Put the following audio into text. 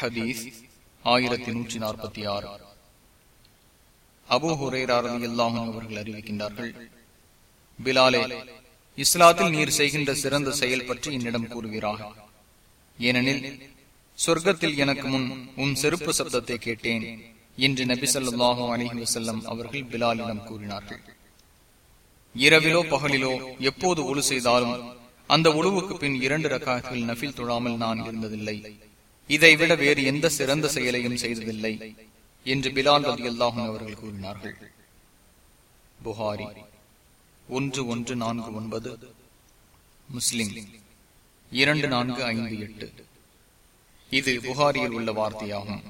ஹதீஸ் ஆயிரத்தி நூற்றி நாற்பத்தி ஆறு. அபு ஹுரேராரதி அல்லாஹும் அவர்கள் அறிவிக்கின்றார்கள் பிலாலே இஸ்லாத்தில் நீர் செய்கின்ற சிறந்த செயல் பற்றி என்னிடம் கூறுகிறார் ஏனெனில் சொர்க்கத்தில் எனக்கு முன் உன் செருப்பு சப்தத்தை கேட்டேன் என்று நபி சொல்லாஹு அலிஹி வசல்லம் அவர்கள் பிலாலிடம் கூறினார்கள். இரவிலோ பகலிலோ எப்போது ஒழு செய்தாலும் அந்த உழுவுக்கு பின் இரண்டு ரக்காக்கள் நஃபில் தொழாமல் நான் இருந்ததில்லை. இதைவிட வேறு எந்த சிறந்த செயலையும் செய்ததில்லை என்று பிலால் அலி அல்லாஹும் அவர்கள் கூறினார்கள். புகாரி ஒன்று ஒன்று நான்கு ஒன்பது முஸ்லிம் இரண்டு நான்கு ஐந்து எட்டு. இது புகாரியில் உள்ள வார்த்தையாகும்.